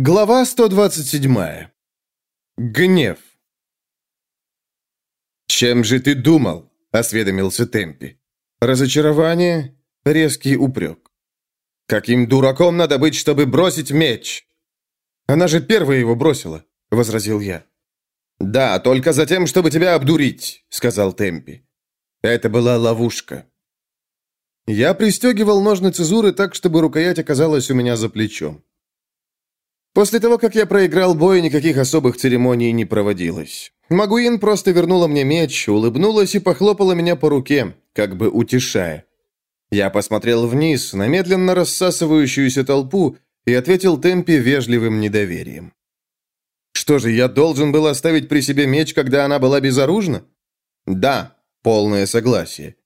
Глава 127. Гнев. «Чем же ты думал?» – осведомился Темпи. Разочарование, резкий упрек. «Каким дураком надо быть, чтобы бросить меч?» «Она же первая его бросила», – возразил я. «Да, только за тем, чтобы тебя обдурить», – сказал Темпи. Это была ловушка. Я пристегивал ножны цезуры так, чтобы рукоять оказалась у меня за плечом. После того, как я проиграл бой, никаких особых церемоний не проводилось. Магуин просто вернула мне меч, улыбнулась и похлопала меня по руке, как бы утешая. Я посмотрел вниз, на медленно рассасывающуюся толпу, и ответил Темпе вежливым недоверием. Что же, я должен был оставить при себе меч, когда она была безоружна? Да, полное согласие.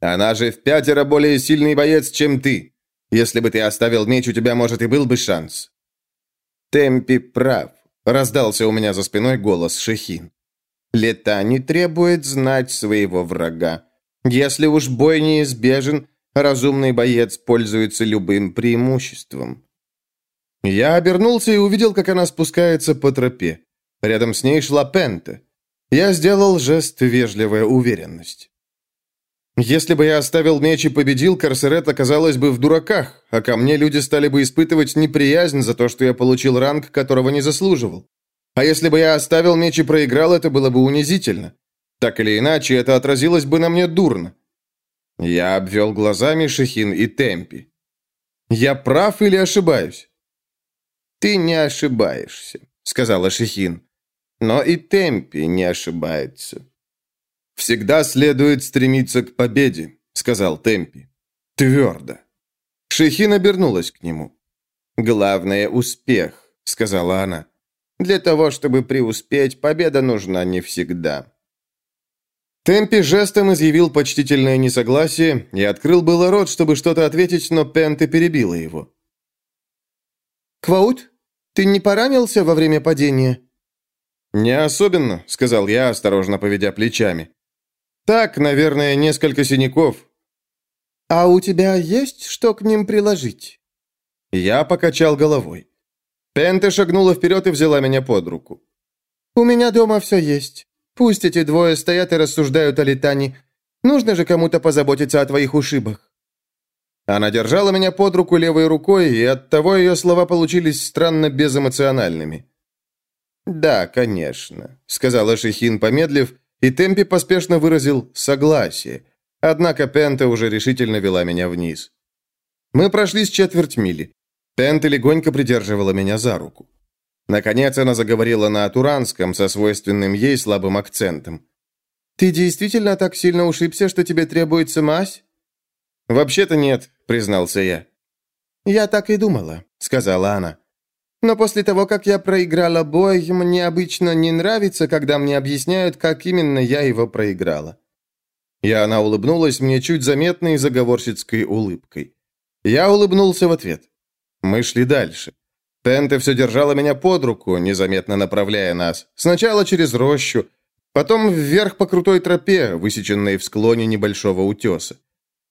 Она же в пятеро более сильный боец, чем ты. Если бы ты оставил меч, у тебя, может, и был бы шанс. Темпи прав», — раздался у меня за спиной голос Шехин. «Лета не требует знать своего врага. Если уж бой неизбежен, разумный боец пользуется любым преимуществом». Я обернулся и увидел, как она спускается по тропе. Рядом с ней шла Пента. Я сделал жест вежливая уверенность. Если бы я оставил меч и победил, Корсерет оказалась бы в дураках, а ко мне люди стали бы испытывать неприязнь за то, что я получил ранг, которого не заслуживал. А если бы я оставил меч и проиграл, это было бы унизительно. Так или иначе, это отразилось бы на мне дурно. Я обвел глазами Шехин и Темпи. Я прав или ошибаюсь? «Ты не ошибаешься», — сказала Шехин. «Но и Темпи не ошибается». «Всегда следует стремиться к победе», — сказал Темпи. «Твердо». Шехин обернулась к нему. «Главное — успех», — сказала она. «Для того, чтобы преуспеть, победа нужна не всегда». Темпи жестом изъявил почтительное несогласие и открыл было рот, чтобы что-то ответить, но Пенте перебила его. «Кваут, ты не поранился во время падения?» «Не особенно», — сказал я, осторожно поведя плечами. Так, наверное, несколько синяков. А у тебя есть что к ним приложить? Я покачал головой. Пенте шагнула вперед и взяла меня под руку. «У меня дома все есть. Пусть эти двое стоят и рассуждают о летании. Нужно же кому-то позаботиться о твоих ушибах». Она держала меня под руку левой рукой, и оттого ее слова получились странно безэмоциональными. «Да, конечно», — сказала Шехин, помедлив, и Темпи поспешно выразил «согласие». Однако Пента уже решительно вела меня вниз. Мы прошли с четверть мили. Пента легонько придерживала меня за руку. Наконец она заговорила на атуранском со свойственным ей слабым акцентом. «Ты действительно так сильно ушибся, что тебе требуется мазь?» «Вообще-то нет», — признался я. «Я так и думала», — сказала она. Но после того, как я проиграла бой, мне обычно не нравится, когда мне объясняют, как именно я его проиграла». И она улыбнулась мне чуть заметной заговорщицкой улыбкой. Я улыбнулся в ответ. Мы шли дальше. Тенте все держала меня под руку, незаметно направляя нас. Сначала через рощу, потом вверх по крутой тропе, высеченной в склоне небольшого утеса.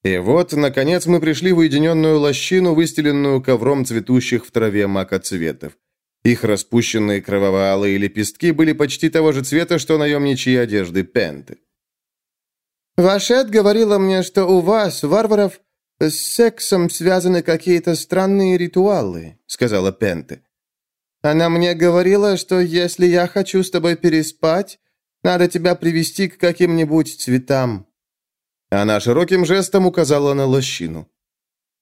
И вот, наконец, мы пришли в уединенную лощину, выстеленную ковром цветущих в траве макоцветов. Их распущенные кроваво-алые лепестки были почти того же цвета, что наемничьи одежды Пенты. «Вашет говорила мне, что у вас, варваров, с сексом связаны какие-то странные ритуалы», — сказала Пенте. «Она мне говорила, что если я хочу с тобой переспать, надо тебя привести к каким-нибудь цветам». Она широким жестом указала на лощину.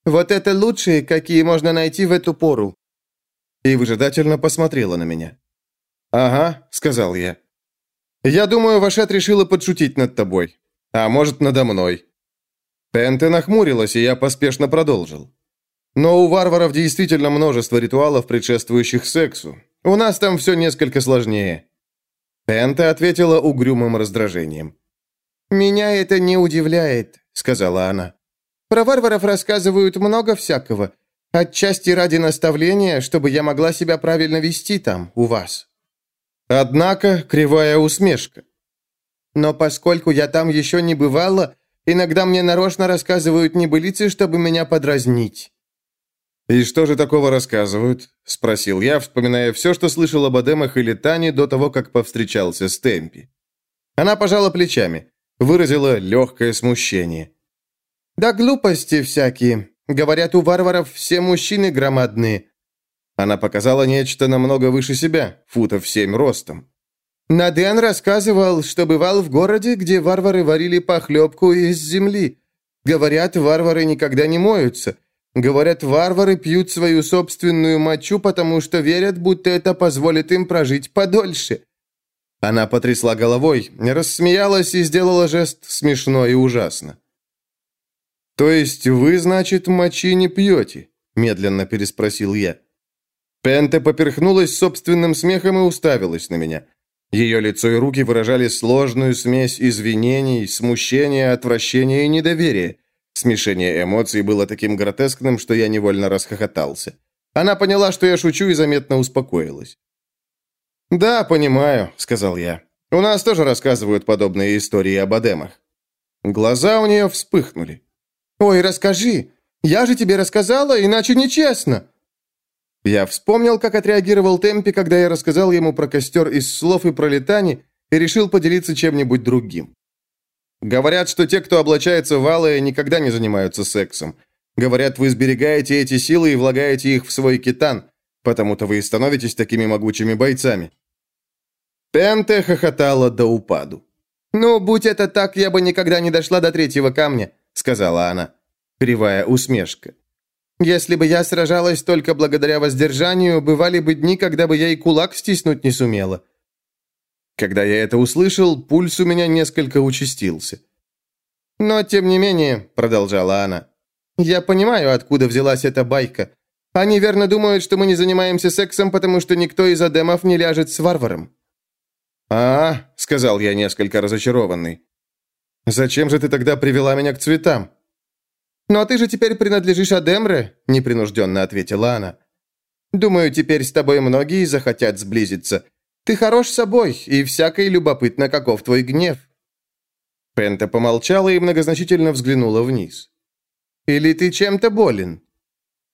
«Вот это лучшие, какие можно найти в эту пору!» И выжидательно посмотрела на меня. «Ага», — сказал я. «Я думаю, Вашет решила подшутить над тобой. А может, надо мной». Пенте нахмурилась, и я поспешно продолжил. «Но у варваров действительно множество ритуалов, предшествующих сексу. У нас там все несколько сложнее». Пенте ответила угрюмым раздражением. «Меня это не удивляет», — сказала она. «Про варваров рассказывают много всякого. Отчасти ради наставления, чтобы я могла себя правильно вести там, у вас». Однако кривая усмешка. «Но поскольку я там еще не бывала, иногда мне нарочно рассказывают небылицы, чтобы меня подразнить». «И что же такого рассказывают?» – спросил я, вспоминая все, что слышал об Адемах или Тане до того, как повстречался с Темпи. Она пожала плечами, выразила легкое смущение. «Да глупости всякие. Говорят, у варваров все мужчины громадные». Она показала нечто намного выше себя, футов семь ростом. Наден рассказывал, что бывал в городе, где варвары варили похлебку из земли. Говорят, варвары никогда не моются. Говорят, варвары пьют свою собственную мочу, потому что верят, будто это позволит им прожить подольше. Она потрясла головой, рассмеялась и сделала жест смешно и ужасно. «То есть вы, значит, мочи не пьете?» – медленно переспросил я. Пенте поперхнулась собственным смехом и уставилась на меня – ее лицо и руки выражали сложную смесь извинений, смущения, отвращения и недоверия. Смешение эмоций было таким гротескным, что я невольно расхохотался. Она поняла, что я шучу, и заметно успокоилась. «Да, понимаю», — сказал я. «У нас тоже рассказывают подобные истории об Адемах». Глаза у нее вспыхнули. «Ой, расскажи! Я же тебе рассказала, иначе нечестно!» Я вспомнил, как отреагировал Темпи, когда я рассказал ему про костер из слов и про летани, и решил поделиться чем-нибудь другим. Говорят, что те, кто облачается в алое, никогда не занимаются сексом. Говорят, вы сберегаете эти силы и влагаете их в свой китан, потому-то вы и становитесь такими могучими бойцами. Пенте хохотала до упаду. «Ну, будь это так, я бы никогда не дошла до третьего камня», — сказала она. Кривая усмешка. Если бы я сражалась только благодаря воздержанию, бывали бы дни, когда бы я и кулак стиснуть не сумела». Когда я это услышал, пульс у меня несколько участился. «Но, тем не менее», — продолжала она, — «я понимаю, откуда взялась эта байка. Они верно думают, что мы не занимаемся сексом, потому что никто из адемов не ляжет с варваром». «А, — сказал я несколько разочарованный, — зачем же ты тогда привела меня к цветам?» «Но ты же теперь принадлежишь Адемре», — непринужденно ответила она. «Думаю, теперь с тобой многие захотят сблизиться. Ты хорош собой, и всякой любопытно, каков твой гнев». Пента помолчала и многозначительно взглянула вниз. «Или ты чем-то болен?»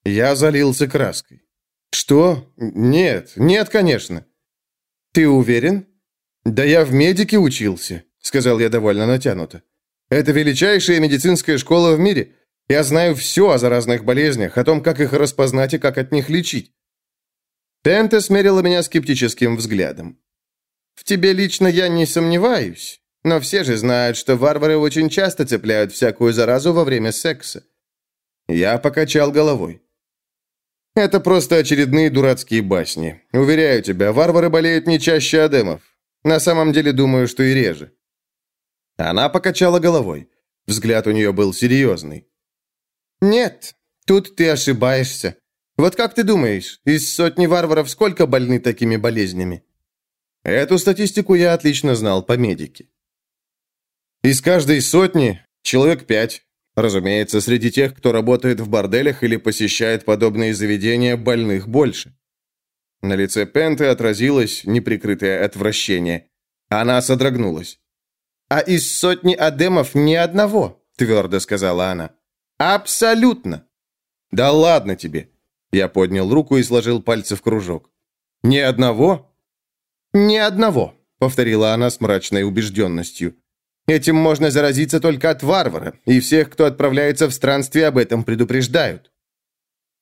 Я залился краской. «Что? Нет, нет, конечно». «Ты уверен?» «Да я в медике учился», — сказал я довольно натянуто. «Это величайшая медицинская школа в мире. Я знаю все о заразных болезнях, о том, как их распознать и как от них лечить». Тенте смерила меня скептическим взглядом. «В тебе лично я не сомневаюсь, но все же знают, что варвары очень часто цепляют всякую заразу во время секса». Я покачал головой. «Это просто очередные дурацкие басни. Уверяю тебя, варвары болеют не чаще адемов. На самом деле думаю, что и реже». Она покачала головой. Взгляд у нее был серьезный. «Нет, тут ты ошибаешься. Вот как ты думаешь, из сотни варваров сколько больны такими болезнями?» Эту статистику я отлично знал по медике. Из каждой сотни человек пять. Разумеется, среди тех, кто работает в борделях или посещает подобные заведения, больных больше. На лице Пенты отразилось неприкрытое отвращение. Она содрогнулась. «А из сотни адемов ни одного», — твердо сказала она. Абсолютно. Да ладно тебе. Я поднял руку и сложил пальцы в кружок. Ни одного? Ни одного, повторила она с мрачной убежденностью. Этим можно заразиться только от варвара, и всех, кто отправляется в странствие, об этом предупреждают.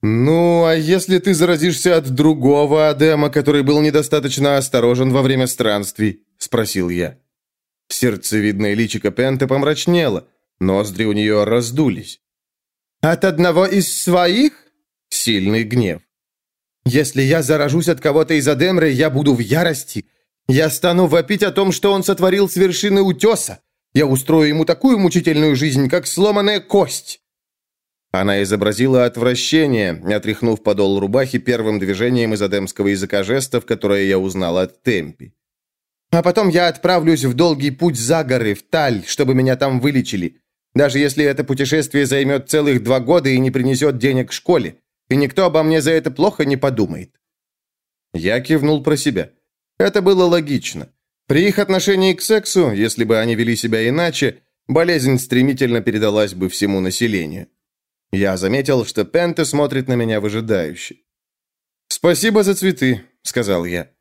«Ну, а если ты заразишься от другого Адема, который был недостаточно осторожен во время странствий?» – спросил я. Сердцевидное личико Пенте помрачнело, ноздри у нее раздулись. От одного из своих? Сильный гнев. Если я заражусь от кого-то из Адемры, я буду в ярости. Я стану вопить о том, что он сотворил с вершины утеса. Я устрою ему такую мучительную жизнь, как сломанная кость. Она изобразила отвращение, отряхнув подол рубахи первым движением из адемского языка жестов, которое я узнал от Темпи. А потом я отправлюсь в долгий путь за горы, в Таль, чтобы меня там вылечили. Даже если это путешествие займет целых два года и не принесет денег школе, и никто обо мне за это плохо не подумает». Я кивнул про себя. Это было логично. При их отношении к сексу, если бы они вели себя иначе, болезнь стремительно передалась бы всему населению. Я заметил, что Пенте смотрит на меня выжидающе. «Спасибо за цветы», — сказал я.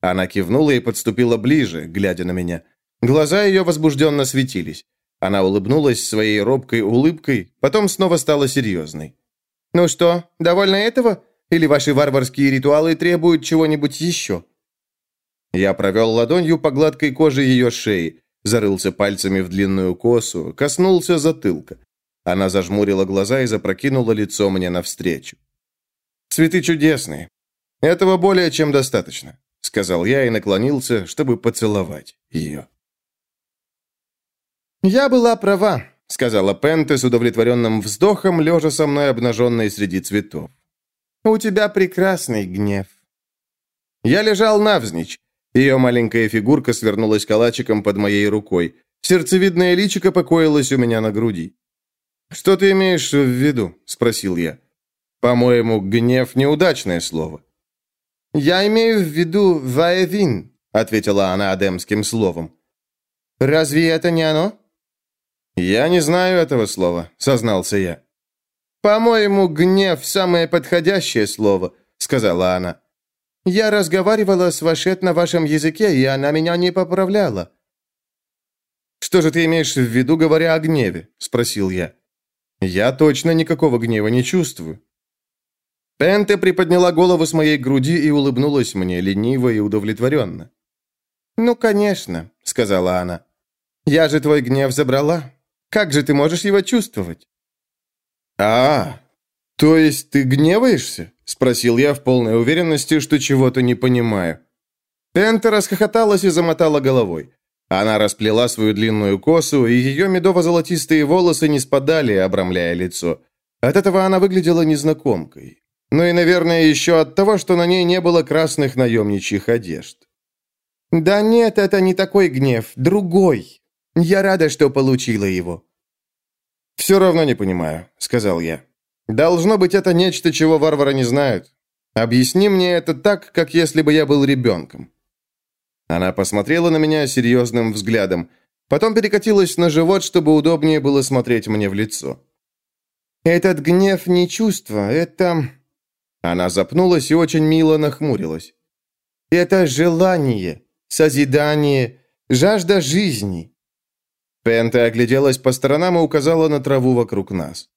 Она кивнула и подступила ближе, глядя на меня. Глаза ее возбужденно светились. Она улыбнулась своей робкой улыбкой, потом снова стала серьезной. «Ну что, довольно этого? Или ваши варварские ритуалы требуют чего-нибудь еще?» Я провел ладонью по гладкой коже ее шеи, зарылся пальцами в длинную косу, коснулся затылка. Она зажмурила глаза и запрокинула лицо мне навстречу. «Цветы чудесные. Этого более чем достаточно», — сказал я и наклонился, чтобы поцеловать ее. «Я была права», — сказала Пенте с удовлетворенным вздохом, лежа со мной обнаженной среди цветов. «У тебя прекрасный гнев». Я лежал навзничь, ее маленькая фигурка свернулась калачиком под моей рукой. Сердцевидное личико покоилось у меня на груди. «Что ты имеешь в виду?» – спросил я. «По-моему, гнев – неудачное слово». «Я имею в виду «ваевин», – ответила она адемским словом. «Разве это не оно?» «Я не знаю этого слова», – сознался я. «По-моему, гнев – самое подходящее слово», – сказала она. Я разговаривала с Вашет на вашем языке, и она меня не поправляла». «Что же ты имеешь в виду, говоря о гневе?» – спросил я. «Я точно никакого гнева не чувствую». Пенте приподняла голову с моей груди и улыбнулась мне лениво и удовлетворенно. «Ну, конечно», — сказала она. «Я же твой гнев забрала. Как же ты можешь его чувствовать?» «А, то есть ты гневаешься?» Спросил я в полной уверенности, что чего-то не понимаю. Пента расхохоталась и замотала головой. Она расплела свою длинную косу, и ее медово-золотистые волосы не спадали, обрамляя лицо. От этого она выглядела незнакомкой. Ну и, наверное, еще от того, что на ней не было красных наемничьих одежд. «Да нет, это не такой гнев, другой. Я рада, что получила его». «Все равно не понимаю», — сказал я. Должно быть, это нечто, чего варвары не знают. Объясни мне это так, как если бы я был ребенком». Она посмотрела на меня серьезным взглядом, потом перекатилась на живот, чтобы удобнее было смотреть мне в лицо. «Этот гнев не чувство, это...» Она запнулась и очень мило нахмурилась. «Это желание, созидание, жажда жизни». Пента огляделась по сторонам и указала на траву вокруг нас.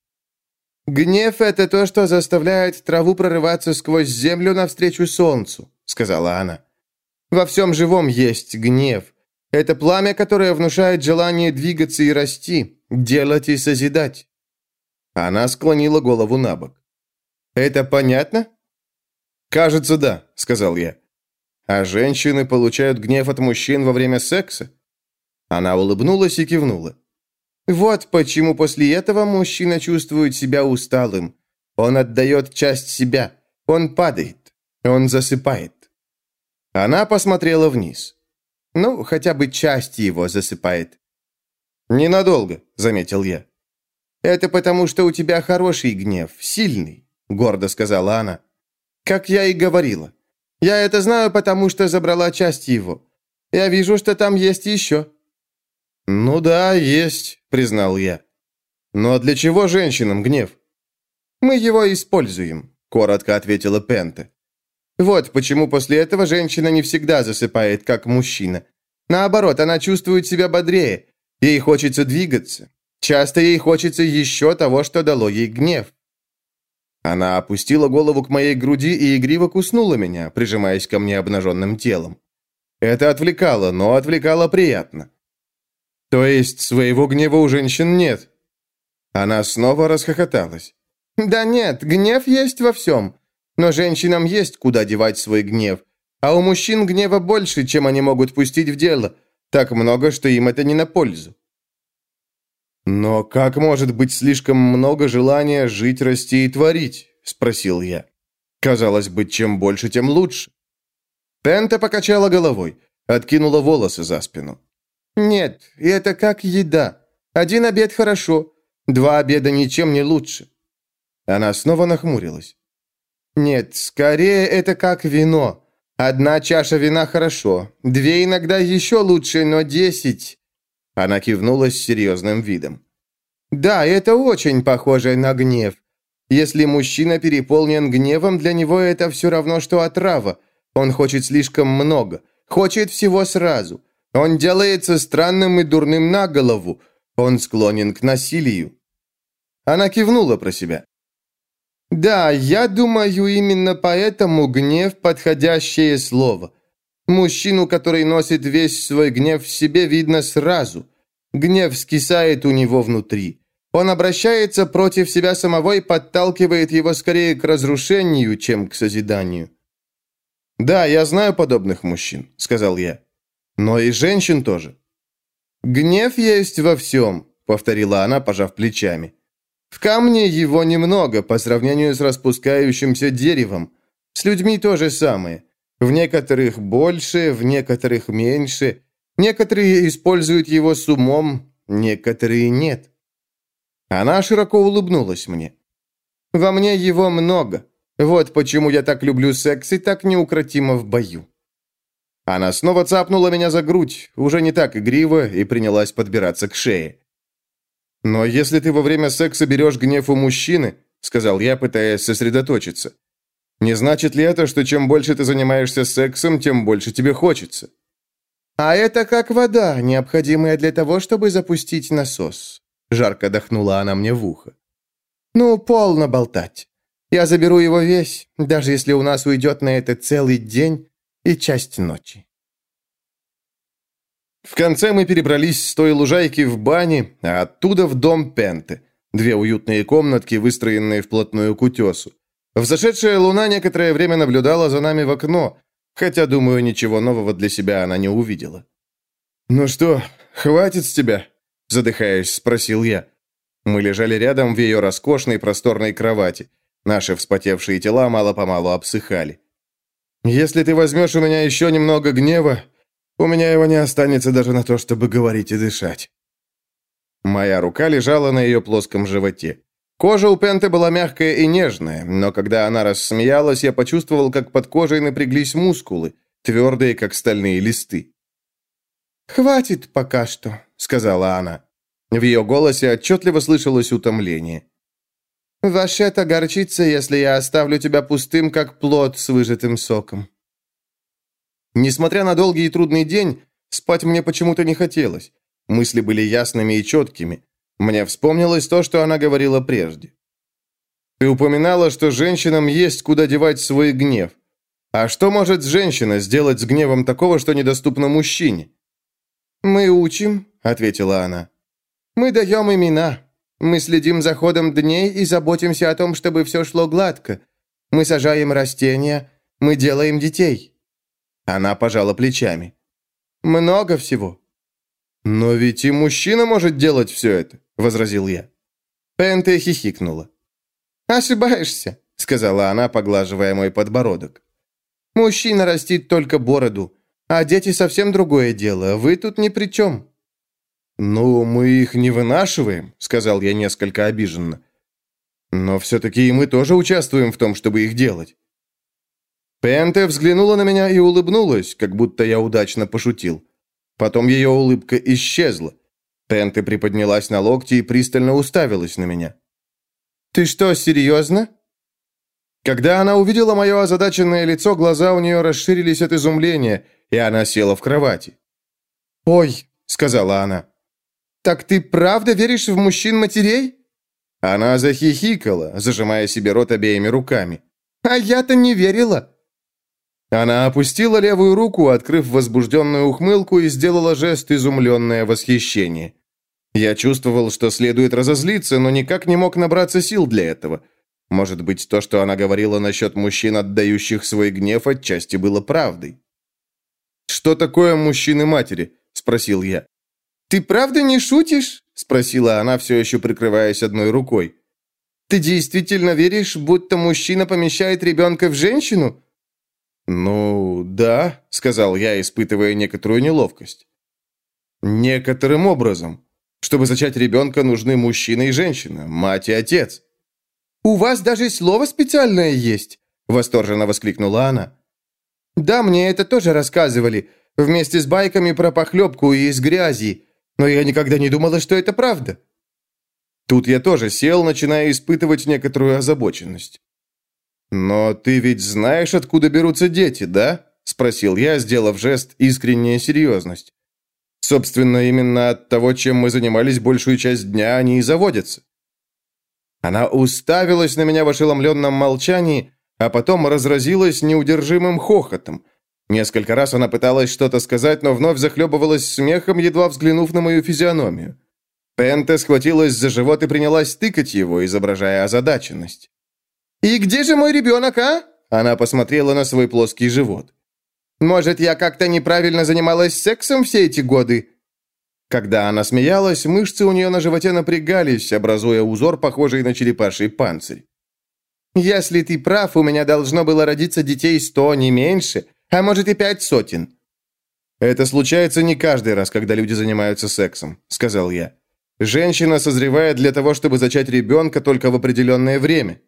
«Гнев — это то, что заставляет траву прорываться сквозь землю навстречу солнцу», — сказала она. «Во всем живом есть гнев. Это пламя, которое внушает желание двигаться и расти, делать и созидать». Она склонила голову на бок. «Это понятно?» «Кажется, да», — сказал я. «А женщины получают гнев от мужчин во время секса?» Она улыбнулась и кивнула. Вот почему после этого мужчина чувствует себя усталым. Он отдает часть себя. Он падает. Он засыпает. Она посмотрела вниз. Ну, хотя бы часть его засыпает. «Ненадолго», — заметил я. «Это потому, что у тебя хороший гнев, сильный», — гордо сказала она. «Как я и говорила. Я это знаю, потому что забрала часть его. Я вижу, что там есть еще». «Ну да, есть признал я. «Но для чего женщинам гнев?» «Мы его используем», — коротко ответила Пенте. «Вот почему после этого женщина не всегда засыпает, как мужчина. Наоборот, она чувствует себя бодрее. Ей хочется двигаться. Часто ей хочется еще того, что дало ей гнев». Она опустила голову к моей груди и игриво куснула меня, прижимаясь ко мне обнаженным телом. Это отвлекало, но отвлекало приятно. То есть своего гнева у женщин нет? Она снова расхохоталась. Да нет, гнев есть во всем. Но женщинам есть куда девать свой гнев. А у мужчин гнева больше, чем они могут пустить в дело. Так много, что им это не на пользу. «Но как может быть слишком много желания жить, расти и творить?» – спросил я. Казалось бы, чем больше, тем лучше. Пента покачала головой, откинула волосы за спину. «Нет, и это как еда. Один обед хорошо, два обеда ничем не лучше». Она снова нахмурилась. «Нет, скорее это как вино. Одна чаша вина хорошо, две иногда еще лучше, но десять...» Она кивнула с серьезным видом. Да, это очень похоже на гнев. Если мужчина переполнен гневом, для него это все равно, что отрава. Он хочет слишком много, хочет всего сразу. Он делается странным и дурным на голову. Он склонен к насилию. Она кивнула про себя. Да, я думаю, именно поэтому гнев – подходящее слово. Мужчину, который носит весь свой гнев в себе, видно сразу. Гнев скисает у него внутри. Он обращается против себя самого и подталкивает его скорее к разрушению, чем к созиданию. «Да, я знаю подобных мужчин», — сказал я. «Но и женщин тоже». «Гнев есть во всем», — повторила она, пожав плечами. «В камне его немного по сравнению с распускающимся деревом. С людьми то же самое. В некоторых больше, в некоторых меньше. Некоторые используют его с умом, некоторые нет. Она широко улыбнулась мне. «Во мне его много. Вот почему я так люблю секс и так неукротимо в бою». Она снова цапнула меня за грудь, уже не так игриво, и принялась подбираться к шее. «Но если ты во время секса берешь гнев у мужчины», — сказал я, пытаясь сосредоточиться, «не значит ли это, что чем больше ты занимаешься сексом, тем больше тебе хочется?» «А это как вода, необходимая для того, чтобы запустить насос. Жарко дохнула она мне в ухо. «Ну, полно болтать. Я заберу его весь, даже если у нас уйдет на это целый день и часть ночи». В конце мы перебрались с той лужайки в бане, а оттуда в дом Пенты. Две уютные комнатки, выстроенные вплотную к утесу. Взошедшая луна некоторое время наблюдала за нами в окно, хотя, думаю, ничего нового для себя она не увидела. «Ну что, хватит с тебя?» задыхаясь, спросил я. Мы лежали рядом в ее роскошной просторной кровати. Наши вспотевшие тела мало-помалу обсыхали. «Если ты возьмешь у меня еще немного гнева, у меня его не останется даже на то, чтобы говорить и дышать». Моя рука лежала на ее плоском животе. Кожа у Пенты была мягкая и нежная, но когда она рассмеялась, я почувствовал, как под кожей напряглись мускулы, твердые, как стальные листы. «Хватит пока что», сказала она. В ее голосе отчетливо слышалось утомление. «Вашета горчится, если я оставлю тебя пустым, как плод с выжатым соком». Несмотря на долгий и трудный день, спать мне почему-то не хотелось. Мысли были ясными и четкими. Мне вспомнилось то, что она говорила прежде. Ты упоминала, что женщинам есть куда девать свой гнев. А что может женщина сделать с гневом такого, что недоступно мужчине? Мы учим, — ответила она. «Мы даем имена. Мы следим за ходом дней и заботимся о том, чтобы все шло гладко. Мы сажаем растения, мы делаем детей». Она пожала плечами. «Много всего». «Но ведь и мужчина может делать все это», — возразил я. Пенте хихикнула. «Ошибаешься», — сказала она, поглаживая мой подбородок. «Мужчина растит только бороду, а дети совсем другое дело. Вы тут ни при чем». «Ну, мы их не вынашиваем», — сказал я несколько обиженно. «Но все-таки и мы тоже участвуем в том, чтобы их делать». Пенте взглянула на меня и улыбнулась, как будто я удачно пошутил. Потом ее улыбка исчезла. Пенте приподнялась на локти и пристально уставилась на меня. «Ты что, серьезно?» Когда она увидела мое озадаченное лицо, глаза у нее расширились от изумления, и она села в кровати. «Ой», — сказала она, «Так ты правда веришь в мужчин-матерей?» Она захихикала, зажимая себе рот обеими руками. «А я-то не верила!» Она опустила левую руку, открыв возбужденную ухмылку, и сделала жест изумленное восхищение. Я чувствовал, что следует разозлиться, но никак не мог набраться сил для этого. Может быть, то, что она говорила насчет мужчин, отдающих свой гнев, отчасти было правдой. «Что такое мужчины-матери?» – спросил я. «Ты правда не шутишь?» – спросила она, все еще прикрываясь одной рукой. «Ты действительно веришь, будто мужчина помещает ребенка в женщину?» «Ну, да», – сказал я, испытывая некоторую неловкость. «Некоторым образом. Чтобы зачать ребенка, нужны мужчина и женщина, мать и отец». «У вас даже слово специальное есть!» – восторженно воскликнула она. «Да, мне это тоже рассказывали, вместе с байками про похлебку и из грязи. Но я никогда не думала, что это правда». Тут я тоже сел, начиная испытывать некоторую озабоченность. «Но ты ведь знаешь, откуда берутся дети, да?» – спросил я, сделав жест искренняя серьезность. «Собственно, именно от того, чем мы занимались большую часть дня, они и заводятся». Она уставилась на меня в ошеломленном молчании, а потом разразилась неудержимым хохотом. Несколько раз она пыталась что-то сказать, но вновь захлебывалась смехом, едва взглянув на мою физиономию. Пенте схватилась за живот и принялась тыкать его, изображая озадаченность. «И где же мой ребенок, а?» Она посмотрела на свой плоский живот. «Может, я как-то неправильно занималась сексом все эти годы?» Когда она смеялась, мышцы у нее на животе напрягались, образуя узор, похожий на черепаший панцирь. «Если ты прав, у меня должно было родиться детей сто, не меньше, а может и пять сотен». «Это случается не каждый раз, когда люди занимаются сексом», — сказал я. Женщина созревает для того, чтобы зачать ребенка только в определенное время.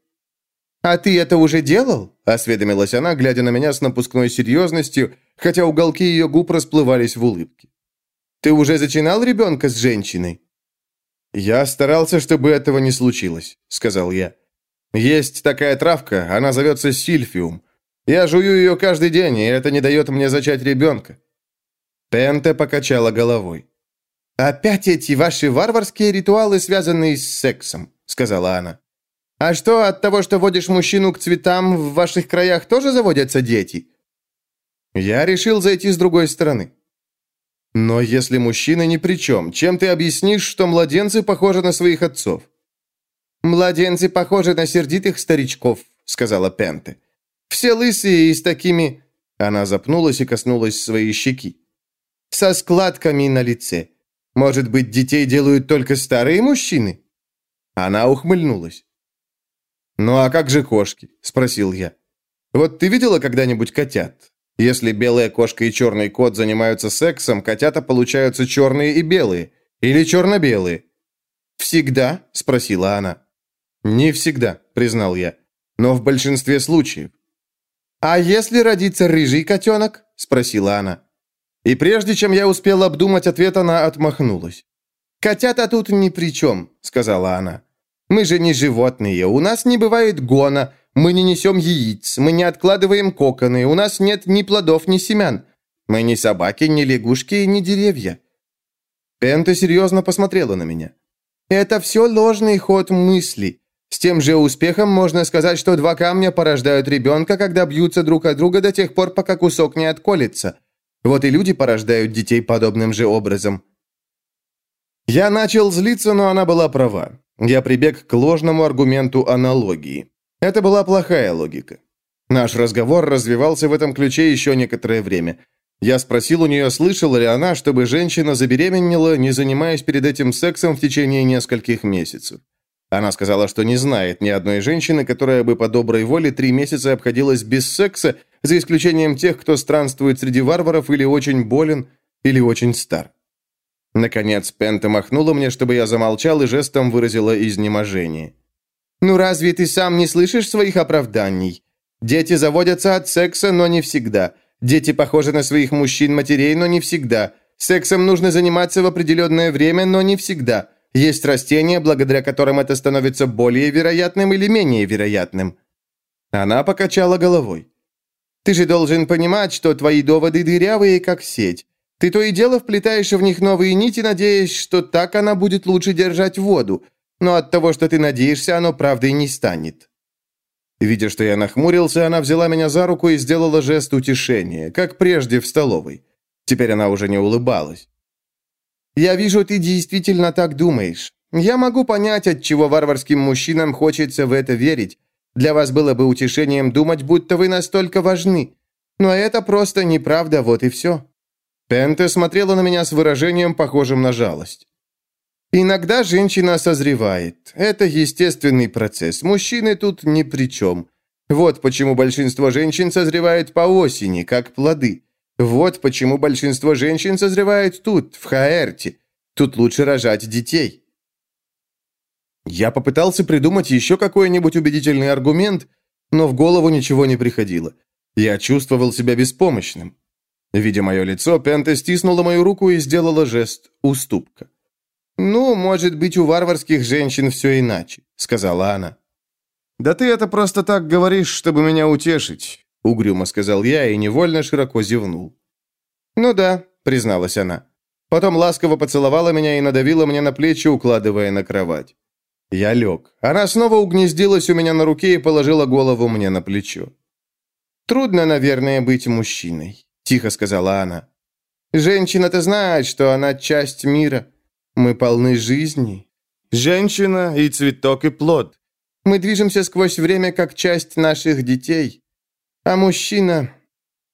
«А ты это уже делал?» – осведомилась она, глядя на меня с напускной серьезностью, хотя уголки ее губ расплывались в улыбке. «Ты уже зачинал ребенка с женщиной?» «Я старался, чтобы этого не случилось», – сказал я. «Есть такая травка, она зовется сильфиум. Я жую ее каждый день, и это не дает мне зачать ребенка». Пенте покачала головой. «Опять эти ваши варварские ритуалы, связанные с сексом», — сказала она. «А что, от того, что водишь мужчину к цветам, в ваших краях тоже заводятся дети?» Я решил зайти с другой стороны. Но если мужчина ни при чем, чем ты объяснишь, что младенцы похожи на своих отцов? «Младенцы похожи на сердитых старичков», — сказала Пенте. «Все лысые и с такими...» Она запнулась и коснулась своей щеки. «Со складками на лице. Может быть, детей делают только старые мужчины?» Она ухмыльнулась. «Ну а как же кошки?» – спросил я. «Вот ты видела когда-нибудь котят? Если белая кошка и черный кот занимаются сексом, котята получаются черные и белые. Или черно-белые?» «Всегда?» – спросила она. «Не всегда», – признал я. «Но в большинстве случаев». «А если родится рыжий котенок?» – спросила она. И прежде чем я успел обдумать ответ, она отмахнулась. «Котята тут ни при чем», — сказала она. «Мы же не животные, у нас не бывает гона, мы не несем яиц, мы не откладываем коконы, у нас нет ни плодов, ни семян. Мы не собаки, ни лягушки, ни деревья». Пента серьезно посмотрела на меня. «Это все ложный ход мысли. С тем же успехом можно сказать, что два камня порождают ребенка, когда бьются друг от друга до тех пор, пока кусок не отколется. Вот и люди порождают детей подобным же образом. Я начал злиться, но она была права. Я прибег к ложному аргументу аналогии. Это была плохая логика. Наш разговор развивался в этом ключе еще некоторое время. Я спросил у нее, слышала ли она, чтобы женщина забеременела, не занимаясь перед этим сексом в течение нескольких месяцев. Она сказала, что не знает ни одной женщины, которая бы по доброй воле три месяца обходилась без секса за исключением тех, кто странствует среди варваров или очень болен, или очень стар. Наконец, Пента махнула мне, чтобы я замолчал, и жестом выразила изнеможение. «Ну разве ты сам не слышишь своих оправданий? Дети заводятся от секса, но не всегда. Дети похожи на своих мужчин-матерей, но не всегда. Сексом нужно заниматься в определенное время, но не всегда. Есть растения, благодаря которым это становится более вероятным или менее вероятным». Она покачала головой. Ты же должен понимать, что твои доводы дырявые, как сеть. Ты то и дело вплетаешь в них новые нити, надеясь, что так она будет лучше держать воду. Но от того, что ты надеешься, оно правдой не станет». Видя, что я нахмурился, она взяла меня за руку и сделала жест утешения, как прежде в столовой. Теперь она уже не улыбалась. «Я вижу, ты действительно так думаешь. Я могу понять, от чего варварским мужчинам хочется в это верить. Для вас было бы утешением думать, будто вы настолько важны. Но это просто неправда, вот и все». Пенте смотрела на меня с выражением, похожим на жалость. «Иногда женщина созревает. Это естественный процесс. Мужчины тут ни при чем. Вот почему большинство женщин созревает по осени, как плоды. Вот почему большинство женщин созревает тут, в Хаэрте. Тут лучше рожать детей. Я попытался придумать еще какой-нибудь убедительный аргумент, но в голову ничего не приходило. Я чувствовал себя беспомощным. Видя мое лицо, Пенте стиснула мою руку и сделала жест «уступка». «Ну, может быть, у варварских женщин все иначе», — сказала она. «Да ты это просто так говоришь, чтобы меня утешить», — угрюмо сказал я и невольно широко зевнул. «Ну да», — призналась она. Потом ласково поцеловала меня и надавила мне на плечи, укладывая на кровать. Я лег. Она снова угнездилась у меня на руке и положила голову мне на плечо. «Трудно, наверное, быть мужчиной», — тихо сказала она. «Женщина-то знает, что она часть мира. Мы полны жизни. Женщина и цветок и плод. Мы движемся сквозь время, как часть наших детей. А мужчина...»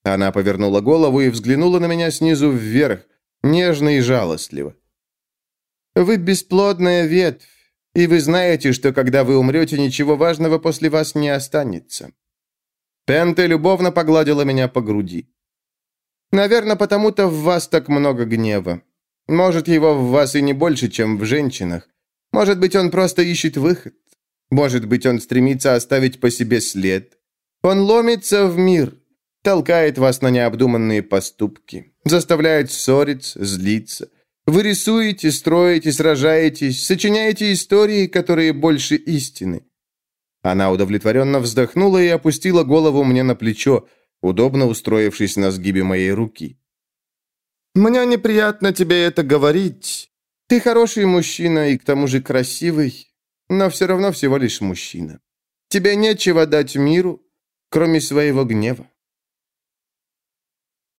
Она повернула голову и взглянула на меня снизу вверх, нежно и жалостливо. «Вы бесплодная ветвь, и вы знаете, что когда вы умрете, ничего важного после вас не останется». Пенте любовно погладила меня по груди. «Наверное, потому-то в вас так много гнева. Может, его в вас и не больше, чем в женщинах. Может быть, он просто ищет выход. Может быть, он стремится оставить по себе след. Он ломится в мир, толкает вас на необдуманные поступки, заставляет ссориться, злиться. Вы рисуете, строите, сражаетесь, сочиняете истории, которые больше истины. Она удовлетворенно вздохнула и опустила голову мне на плечо, удобно устроившись на сгибе моей руки. «Мне неприятно тебе это говорить. Ты хороший мужчина и к тому же красивый, но все равно всего лишь мужчина. Тебе нечего дать миру, кроме своего гнева».